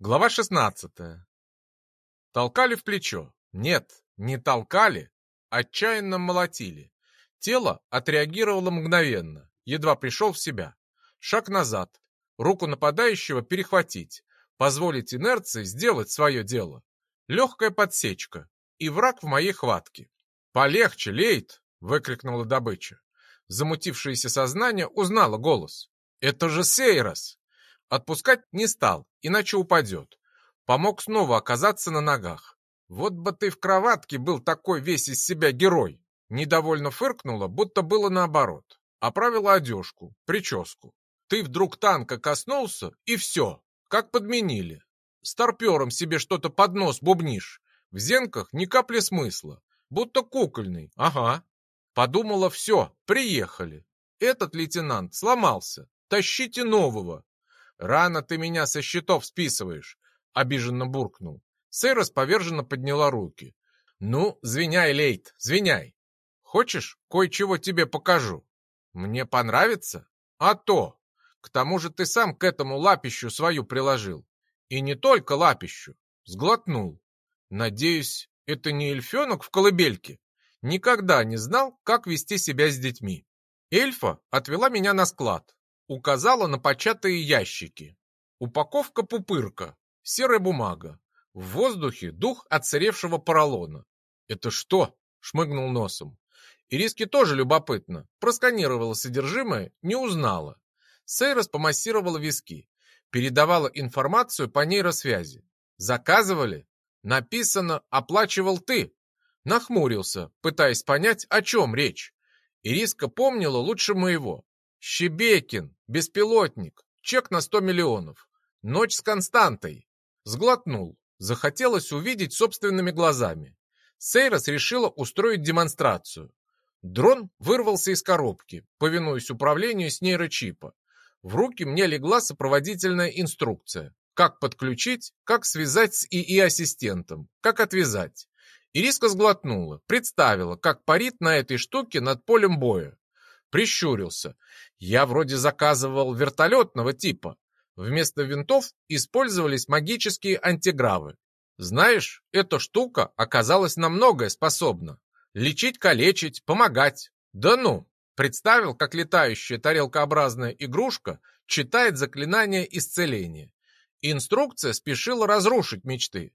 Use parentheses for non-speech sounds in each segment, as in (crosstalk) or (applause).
Глава 16. Толкали в плечо. Нет, не толкали, отчаянно молотили. Тело отреагировало мгновенно, едва пришел в себя. Шаг назад, руку нападающего перехватить, позволить инерции сделать свое дело. Легкая подсечка, и враг в моей хватке. «Полегче, Лейт!» — выкрикнула добыча. Замутившееся сознание узнало голос. «Это же Сейрос!» Отпускать не стал, иначе упадет. Помог снова оказаться на ногах. Вот бы ты в кроватке был такой весь из себя герой. Недовольно фыркнула, будто было наоборот. Оправила одежку, прическу. Ты вдруг танка коснулся, и все, как подменили. Старпером себе что-то под нос бубнишь. В зенках ни капли смысла. Будто кукольный, ага. Подумала, все, приехали. Этот лейтенант сломался. Тащите нового. «Рано ты меня со счетов списываешь», — обиженно буркнул. Сейрос поверженно подняла руки. «Ну, звеняй, Лейт, звеняй. Хочешь, кое-чего тебе покажу? Мне понравится? А то! К тому же ты сам к этому лапищу свою приложил. И не только лапищу. Сглотнул. Надеюсь, это не эльфенок в колыбельке? Никогда не знал, как вести себя с детьми. Эльфа отвела меня на склад, Указала на початые ящики. Упаковка пупырка, серая бумага. В воздухе дух отсыревшего поролона. «Это что?» — шмыгнул носом. Ириске тоже любопытно. Просканировала содержимое, не узнала. Сейрос помассировала виски. Передавала информацию по нейросвязи. «Заказывали?» «Написано, оплачивал ты». Нахмурился, пытаясь понять, о чем речь. Ириска помнила лучше моего. Щебекин, беспилотник, чек на 100 миллионов. Ночь с Константой. Сглотнул. Захотелось увидеть собственными глазами. Сейрос решила устроить демонстрацию. Дрон вырвался из коробки, повинуясь управлению с нейрочипа. В руки мне легла сопроводительная инструкция. Как подключить, как связать с ИИ-ассистентом, как отвязать. Ириска сглотнула, представила, как парит на этой штуке над полем боя. Прищурился. Я вроде заказывал вертолетного типа. Вместо винтов использовались магические антигравы. Знаешь, эта штука оказалась на многое способна. Лечить, калечить, помогать. Да ну! Представил, как летающая тарелкообразная игрушка читает заклинание исцеления. Инструкция спешила разрушить мечты.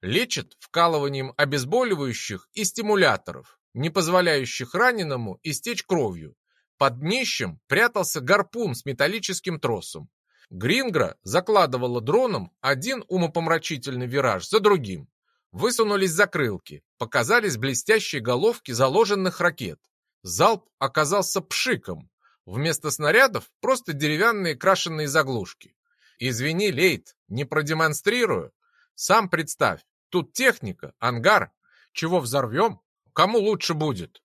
Лечит вкалыванием обезболивающих и стимуляторов, не позволяющих раненому истечь кровью. Под днищем прятался гарпун с металлическим тросом. Грингра закладывала дроном один умопомрачительный вираж за другим. Высунулись закрылки, показались блестящие головки заложенных ракет. Залп оказался пшиком. Вместо снарядов просто деревянные крашеные заглушки. Извини, Лейт, не продемонстрирую. Сам представь, тут техника, ангар. Чего взорвем? Кому лучше будет?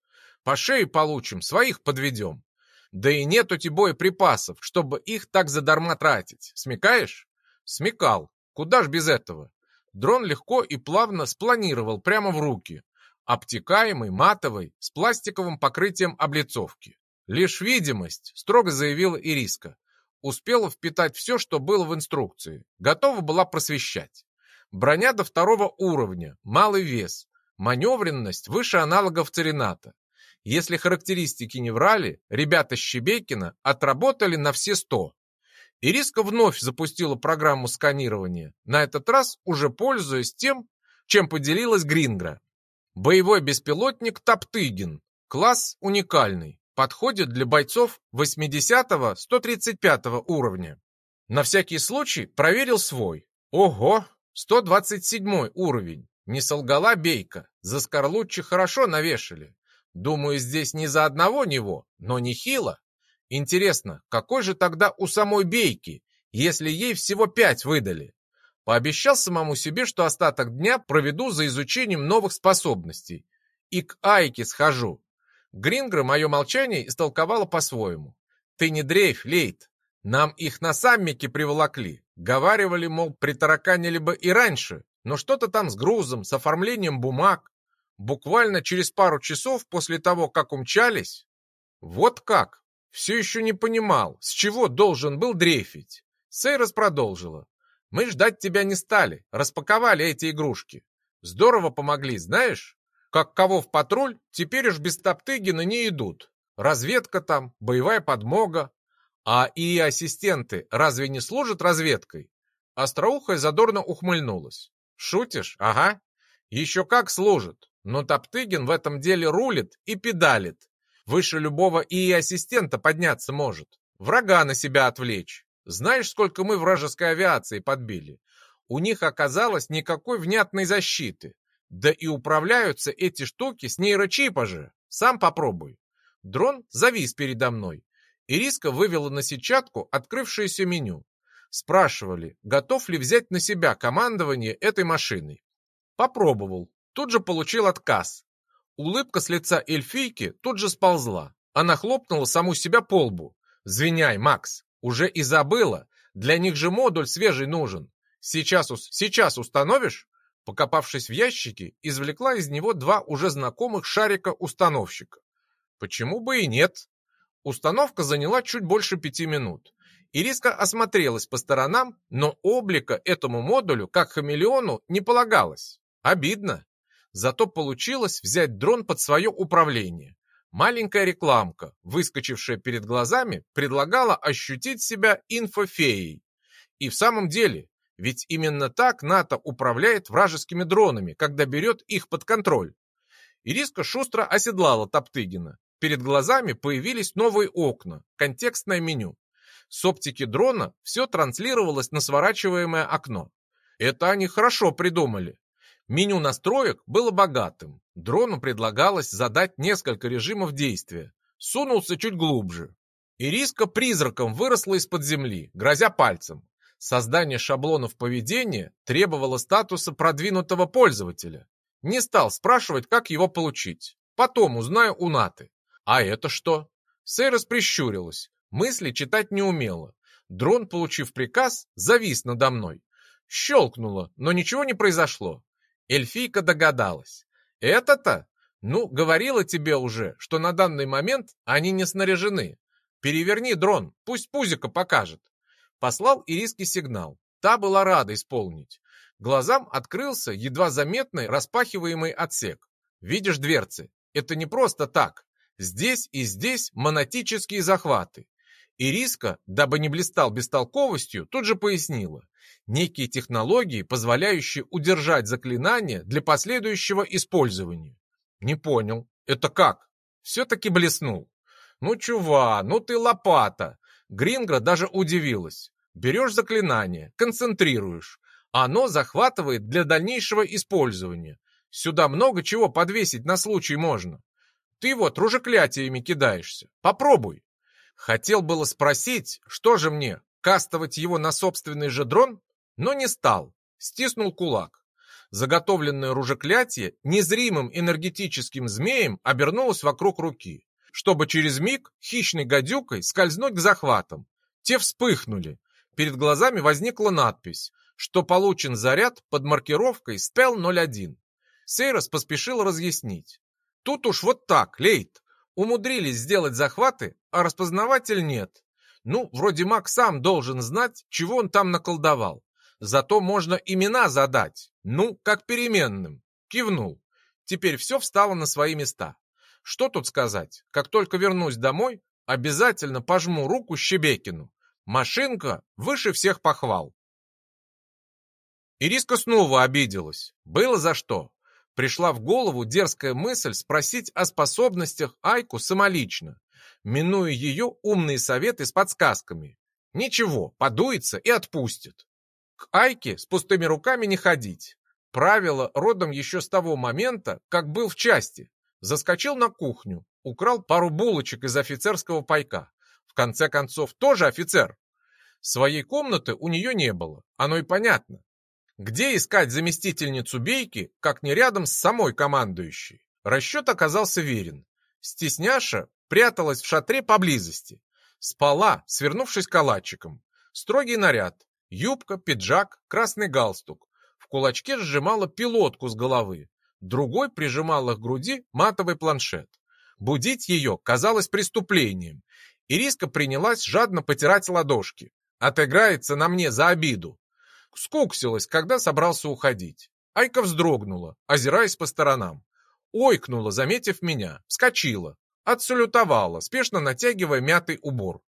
По шее получим, своих подведем. Да и нет у тебя боеприпасов, чтобы их так задарма тратить. Смекаешь? Смекал. Куда ж без этого? Дрон легко и плавно спланировал прямо в руки. Обтекаемый, матовый, с пластиковым покрытием облицовки. Лишь видимость, строго заявила Ириска. Успела впитать все, что было в инструкции. Готова была просвещать. Броня до второго уровня, малый вес, маневренность выше аналогов Церината. Если характеристики не врали, ребята Щебекина отработали на все сто. Ириска вновь запустила программу сканирования, на этот раз уже пользуясь тем, чем поделилась Грингра. Боевой беспилотник Топтыгин. Класс уникальный. Подходит для бойцов 80-135 уровня. На всякий случай проверил свой. Ого, 127 уровень. Не солгала Бейка. За Скорлуччи хорошо навешали. Думаю, здесь не за одного него, но нехило. Интересно, какой же тогда у самой Бейки, если ей всего пять выдали? Пообещал самому себе, что остаток дня проведу за изучением новых способностей. И к Айке схожу. Грингра мое молчание истолковала по-своему. Ты не дрейф, Лейт. Нам их на саммике приволокли. Говаривали, мол, притараканили бы и раньше, но что-то там с грузом, с оформлением бумаг. Буквально через пару часов после того, как умчались? Вот как? Все еще не понимал, с чего должен был дрейфить. Сейрос продолжила. Мы ждать тебя не стали, распаковали эти игрушки. Здорово помогли, знаешь? Как кого в патруль, теперь уж без Топтыгина не идут. Разведка там, боевая подмога. А и ассистенты разве не служат разведкой? Остроухая задорно ухмыльнулась. Шутишь? Ага. Еще как служит. Но Топтыгин в этом деле рулит и педалит. Выше любого и ассистента подняться может. Врага на себя отвлечь. Знаешь, сколько мы вражеской авиации подбили? У них оказалось никакой внятной защиты. Да и управляются эти штуки с нейрочипа же. Сам попробуй. Дрон завис передо мной. Ириска вывела на сетчатку открывшееся меню. Спрашивали, готов ли взять на себя командование этой машиной. Попробовал. Тут же получил отказ. Улыбка с лица эльфийки тут же сползла. Она хлопнула саму себя по лбу. «Звиняй, Макс, уже и забыла. Для них же модуль свежий нужен. Сейчас, сейчас установишь?» Покопавшись в ящике, извлекла из него два уже знакомых шарика-установщика. Почему бы и нет? Установка заняла чуть больше пяти минут. Ириска осмотрелась по сторонам, но облика этому модулю, как хамелеону, не полагалось. Обидно. Зато получилось взять дрон под свое управление. Маленькая рекламка, выскочившая перед глазами, предлагала ощутить себя инфофеей. И в самом деле, ведь именно так НАТО управляет вражескими дронами, когда берет их под контроль. Ириска шустро оседлала Топтыгина. Перед глазами появились новые окна, контекстное меню. С оптики дрона все транслировалось на сворачиваемое окно. Это они хорошо придумали. Меню настроек было богатым. Дрону предлагалось задать несколько режимов действия. Сунулся чуть глубже. Ириска призраком выросла из-под земли, грозя пальцем. Создание шаблонов поведения требовало статуса продвинутого пользователя. Не стал спрашивать, как его получить. Потом узнаю у Наты. А это что? Сейрос прищурилась. Мысли читать не умела. Дрон, получив приказ, завис надо мной. Щелкнуло, но ничего не произошло. Эльфийка догадалась. Это-то? Ну, говорила тебе уже, что на данный момент они не снаряжены. Переверни дрон, пусть Пузика покажет. Послал Ириске сигнал. Та была рада исполнить. Глазам открылся едва заметный распахиваемый отсек. Видишь дверцы? Это не просто так. Здесь и здесь монотические захваты. Ириска, дабы не блистал бестолковостью, тут же пояснила. Некие технологии, позволяющие удержать заклинание для последующего использования. Не понял. Это как? Все-таки блеснул. Ну, чува, ну ты лопата. Грингра даже удивилась. Берешь заклинание, концентрируешь. Оно захватывает для дальнейшего использования. Сюда много чего подвесить на случай можно. Ты вот ружеклятиями кидаешься. Попробуй. Хотел было спросить, что же мне, кастовать его на собственный же дрон? Но не стал. Стиснул кулак. Заготовленное ружеклятие незримым энергетическим змеем обернулось вокруг руки чтобы через миг хищной гадюкой скользнуть к захватам. Те вспыхнули. Перед глазами возникла надпись, что получен заряд под маркировкой СТЕЛ-01. Сейрос поспешил разъяснить. Тут уж вот так, Лейт. Умудрились сделать захваты, а распознаватель нет. Ну, вроде маг сам должен знать, чего он там наколдовал. Зато можно имена задать. Ну, как переменным. Кивнул. Теперь все встало на свои места. Что тут сказать? Как только вернусь домой, обязательно пожму руку Щебекину. Машинка выше всех похвал. Ириска снова обиделась. Было за что. Пришла в голову дерзкая мысль спросить о способностях Айку самолично, минуя ее умные советы с подсказками. Ничего, подуется и отпустит. К Айке с пустыми руками не ходить. Правило родом еще с того момента, как был в части. Заскочил на кухню, украл пару булочек из офицерского пайка. В конце концов, тоже офицер. Своей комнаты у нее не было, оно и понятно. Где искать заместительницу Бейки, как не рядом с самой командующей? Расчет оказался верен. Стесняша пряталась в шатре поблизости. Спала, свернувшись калачиком. Строгий наряд. Юбка, пиджак, красный галстук. В кулачке сжимала пилотку с головы другой прижимал к груди матовый планшет. Будить ее казалось преступлением. Ириска принялась жадно потирать ладошки. Отыграется на мне за обиду. скуксилась, когда собрался уходить. Айка вздрогнула, озираясь по сторонам. Ойкнула, заметив меня, вскочила, отсалютовала, спешно натягивая мятый убор.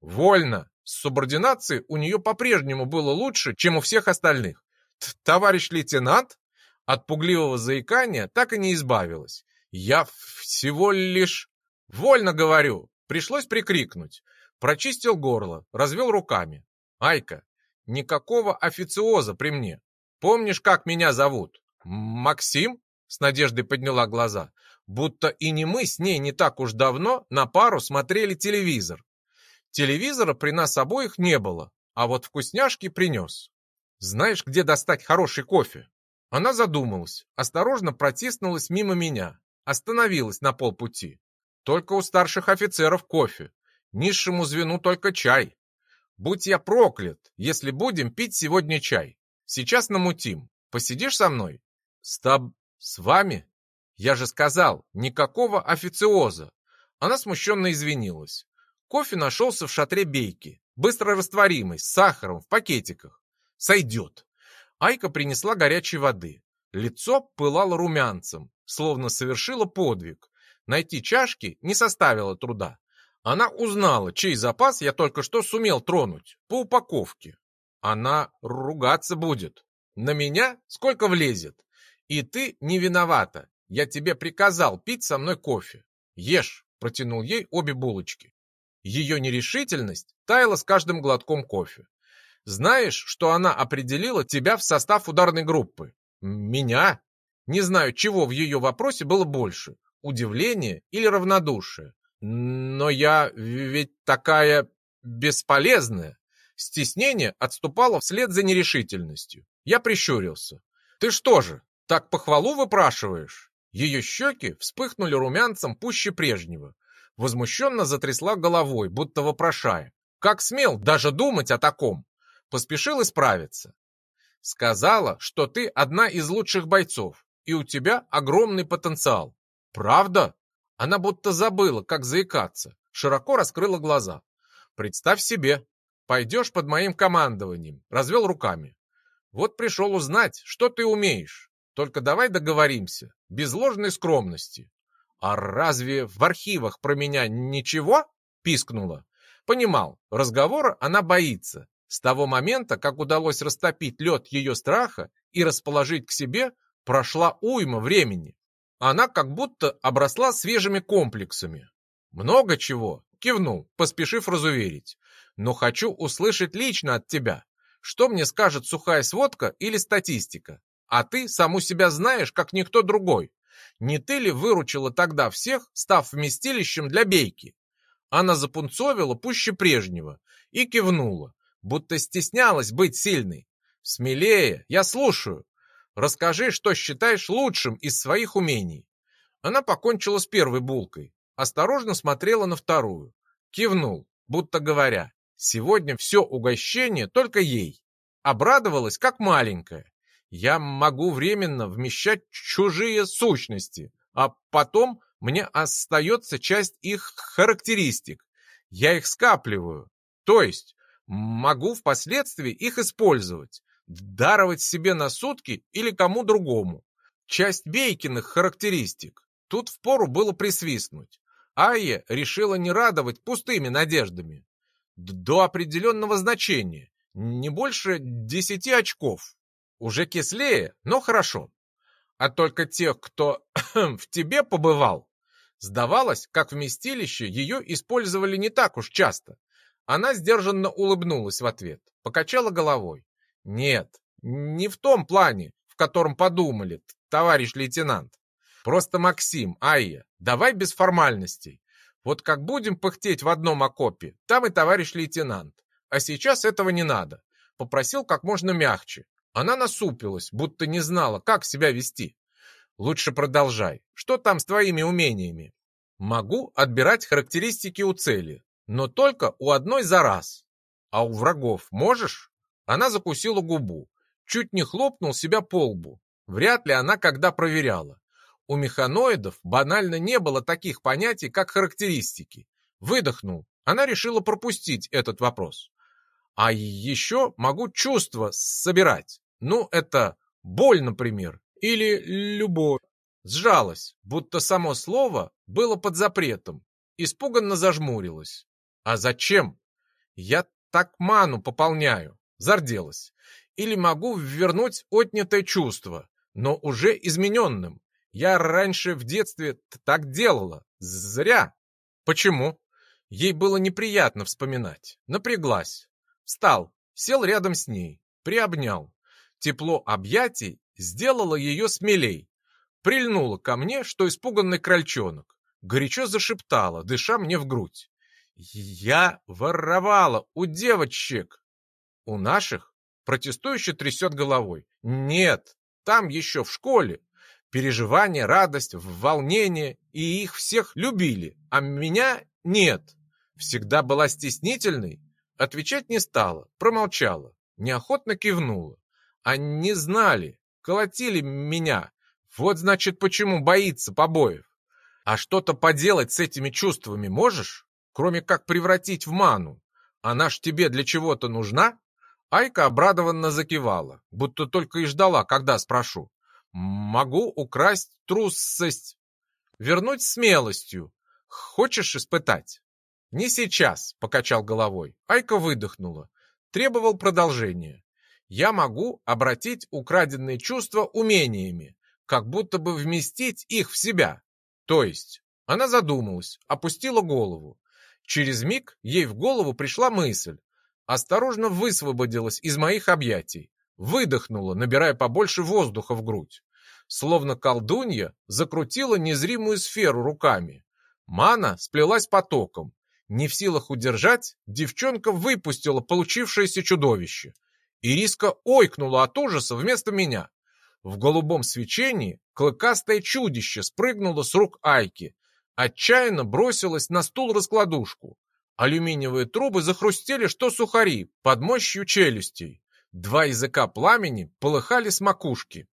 Вольно. С субординацией у нее по-прежнему было лучше, чем у всех остальных. Товарищ лейтенант? От пугливого заикания так и не избавилась. Я всего лишь... Вольно говорю. Пришлось прикрикнуть. Прочистил горло, развел руками. Айка, никакого официоза при мне. Помнишь, как меня зовут? Максим? С надеждой подняла глаза. Будто и не мы с ней не так уж давно на пару смотрели телевизор. Телевизора при нас обоих не было, а вот вкусняшки принес. Знаешь, где достать хороший кофе? Она задумалась, осторожно протиснулась мимо меня, остановилась на полпути. Только у старших офицеров кофе, низшему звену только чай. Будь я проклят, если будем пить сегодня чай. Сейчас намутим. Посидишь со мной? С таб... с вами? Я же сказал, никакого официоза. Она смущенно извинилась. Кофе нашелся в шатре бейки, быстро растворимый, с сахаром, в пакетиках. Сойдет. Айка принесла горячей воды. Лицо пылало румянцем, словно совершила подвиг. Найти чашки не составило труда. Она узнала, чей запас я только что сумел тронуть, по упаковке. Она ругаться будет. На меня сколько влезет. И ты не виновата. Я тебе приказал пить со мной кофе. Ешь, протянул ей обе булочки. Ее нерешительность таяла с каждым глотком кофе. Знаешь, что она определила тебя в состав ударной группы? Меня? Не знаю, чего в ее вопросе было больше, удивление или равнодушие. Но я ведь такая бесполезная. Стеснение отступало вслед за нерешительностью. Я прищурился. Ты что же, так похвалу выпрашиваешь? Ее щеки вспыхнули румянцем пуще прежнего возмущенно затрясла головой, будто вопрошая. Как смел даже думать о таком? Поспешил исправиться. Сказала, что ты одна из лучших бойцов, и у тебя огромный потенциал. Правда? Она будто забыла, как заикаться, широко раскрыла глаза. Представь себе, пойдешь под моим командованием, развел руками. Вот пришел узнать, что ты умеешь. Только давай договоримся, без ложной скромности. «А разве в архивах про меня ничего?» — пискнула. Понимал, разговора она боится. С того момента, как удалось растопить лед ее страха и расположить к себе, прошла уйма времени. Она как будто обросла свежими комплексами. «Много чего», — кивнул, поспешив разуверить. «Но хочу услышать лично от тебя. Что мне скажет сухая сводка или статистика? А ты саму себя знаешь, как никто другой. Не ты ли выручила тогда всех, став вместилищем для бейки? Она запунцовила пуще прежнего и кивнула, будто стеснялась быть сильной. Смелее, я слушаю. Расскажи, что считаешь лучшим из своих умений. Она покончила с первой булкой, осторожно смотрела на вторую. Кивнул, будто говоря, сегодня все угощение только ей. Обрадовалась, как маленькая. Я могу временно вмещать чужие сущности, а потом мне остается часть их характеристик. Я их скапливаю. То есть могу впоследствии их использовать, даровать себе на сутки или кому другому. Часть Бейкиных характеристик. Тут впору было присвистнуть. Айя решила не радовать пустыми надеждами. До определенного значения, не больше десяти очков. Уже кислее, но хорошо. А только тех, кто (coughs) в тебе побывал, сдавалось, как вместилище ее использовали не так уж часто. Она сдержанно улыбнулась в ответ, покачала головой. Нет, не в том плане, в котором подумали, товарищ лейтенант. Просто Максим, Айя, давай без формальностей. Вот как будем пыхтеть в одном окопе, там и товарищ лейтенант. А сейчас этого не надо. Попросил как можно мягче, она насупилась, будто не знала, как себя вести. Лучше продолжай. Что там с твоими умениями? Могу отбирать характеристики у цели, но только у одной за раз. А у врагов можешь? Она закусила губу. Чуть не хлопнул себя по лбу. Вряд ли она когда проверяла. У механоидов банально не было таких понятий, как характеристики. Выдохнул. Она решила пропустить этот вопрос. А еще могу чувства собирать. Ну, это боль, например, или любовь. Сжалась, будто само слово было под запретом. Испуганно зажмурилась. А зачем? Я так ману пополняю. Зарделась. Или могу вернуть отнятое чувство, но уже измененным. Я раньше в детстве так делала. Зря. Почему? Ей было неприятно вспоминать. Напряглась. Встал, сел рядом с ней, приобнял. Тепло объятий сделало ее смелей. Прильнула ко мне, что испуганный крольчонок. Горячо зашептала, дыша мне в грудь. Я воровала у девочек. У наших? Протестующе трясет головой. Нет, там еще в школе. Переживания, радость, волнение, и их всех любили, а меня нет. Всегда была стеснительной? Отвечать не стала, промолчала, неохотно кивнула. Они знали, колотили меня. Вот значит, почему боится побоев. А что-то поделать с этими чувствами можешь? Кроме как превратить в ману. Она ж тебе для чего-то нужна? Айка обрадованно закивала, будто только и ждала, когда спрошу. Могу украсть трусость, вернуть смелостью. Хочешь испытать? Не сейчас, покачал головой. Айка выдохнула. Требовал продолжения. Я могу обратить украденные чувства умениями, как будто бы вместить их в себя. То есть, она задумалась, опустила голову. Через миг ей в голову пришла мысль, осторожно высвободилась из моих объятий, выдохнула, набирая побольше воздуха в грудь. Словно колдунья закрутила незримую сферу руками. Мана сплелась потоком. Не в силах удержать, девчонка выпустила получившееся чудовище. Ириска ойкнула от ужаса вместо меня. В голубом свечении клыкастое чудище спрыгнуло с рук Айки, отчаянно бросилось на стул-раскладушку. Алюминиевые трубы захрустели, что сухари, под мощью челюстей. Два языка пламени полыхали с макушки.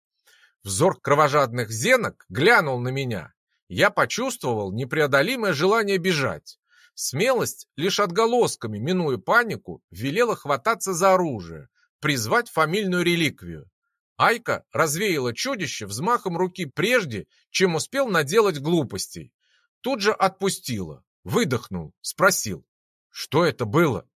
Взор кровожадных зенок глянул на меня. Я почувствовал непреодолимое желание бежать. Смелость, лишь отголосками, минуя панику, велела хвататься за оружие, призвать фамильную реликвию. Айка развеяла чудище взмахом руки прежде, чем успел наделать глупостей. Тут же отпустила, выдохнул, спросил. Что это было?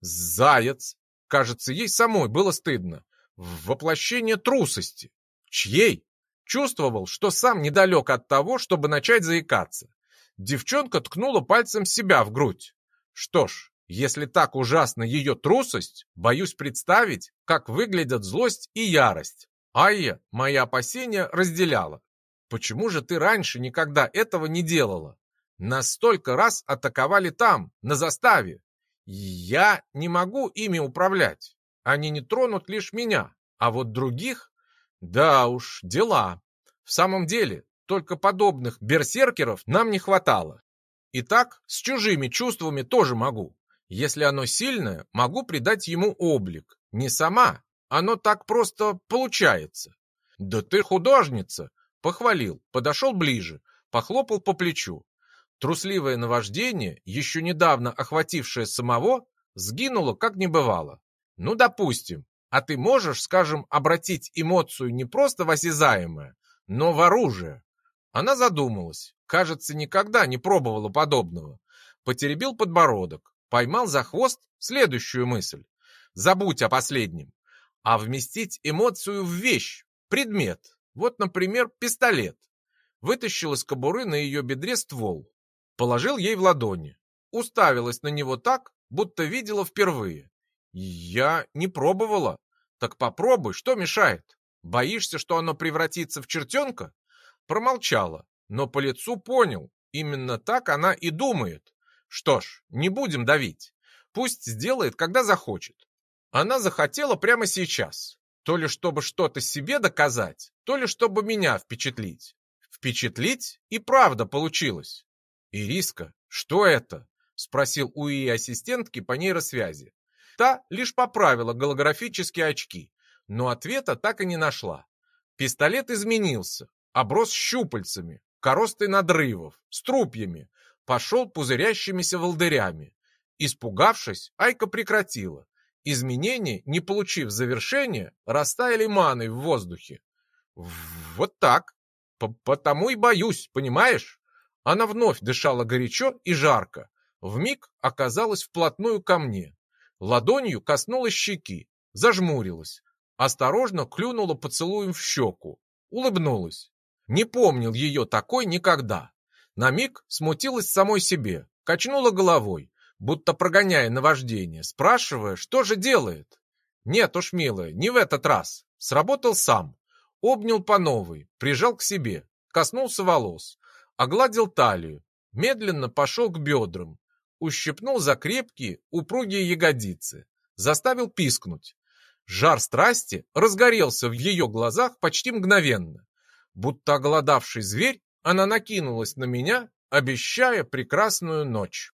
Заяц. Кажется, ей самой было стыдно. Воплощение трусости. Чьей? Чувствовал, что сам недалек от того, чтобы начать заикаться. Девчонка ткнула пальцем себя в грудь. Что ж, если так ужасна ее трусость, боюсь представить, как выглядят злость и ярость. Айя мои опасения разделяла. Почему же ты раньше никогда этого не делала? Нас столько раз атаковали там, на заставе. Я не могу ими управлять. Они не тронут лишь меня, а вот других... Да уж, дела. В самом деле, только подобных берсеркеров нам не хватало. И так с чужими чувствами тоже могу. Если оно сильное, могу придать ему облик. Не сама, оно так просто получается. Да ты художница, похвалил, подошел ближе, похлопал по плечу. Трусливое наваждение, еще недавно охватившее самого, сгинуло как не бывало. Ну, допустим, а ты можешь, скажем, обратить эмоцию не просто в осязаемое, но в оружие. Она задумалась, кажется, никогда не пробовала подобного. Потеребил подбородок, поймал за хвост следующую мысль. Забудь о последнем. А вместить эмоцию в вещь, предмет. Вот, например, пистолет. Вытащил из кобуры на ее бедре ствол, Положил ей в ладони. Уставилась на него так, будто видела впервые. Я не пробовала. Так попробуй, что мешает? Боишься, что оно превратится в чертенка? Промолчала, но по лицу понял. Именно так она и думает. Что ж, не будем давить. Пусть сделает, когда захочет. Она захотела прямо сейчас. То ли чтобы что-то себе доказать, то ли чтобы меня впечатлить. Впечатлить и правда получилось. «Ириска, что это?» — спросил у ее ассистентки по нейросвязи. Та лишь поправила голографические очки, но ответа так и не нашла. Пистолет изменился, оброс щупальцами, коростой надрывов, струпьями, пошел пузырящимися волдырями. Испугавшись, Айка прекратила. Изменения, не получив завершения, растаяли маной в воздухе. Вот так. П Потому и боюсь, понимаешь? Она вновь дышала горячо и жарко. Вмиг оказалась вплотную ко мне. Ладонью коснулась щеки, зажмурилась. Осторожно клюнула поцелуем в щеку. Улыбнулась. Не помнил ее такой никогда. На миг смутилась самой себе, качнула головой, будто прогоняя наваждение, спрашивая, что же делает. Нет уж, милая, не в этот раз. Сработал сам. Обнял по новой, прижал к себе, коснулся волос, огладил талию, медленно пошел к бедрам, ущипнул за крепкие, упругие ягодицы, заставил пискнуть. Жар страсти разгорелся в ее глазах почти мгновенно. Будто оголодавший зверь, она накинулась на меня, обещая прекрасную ночь.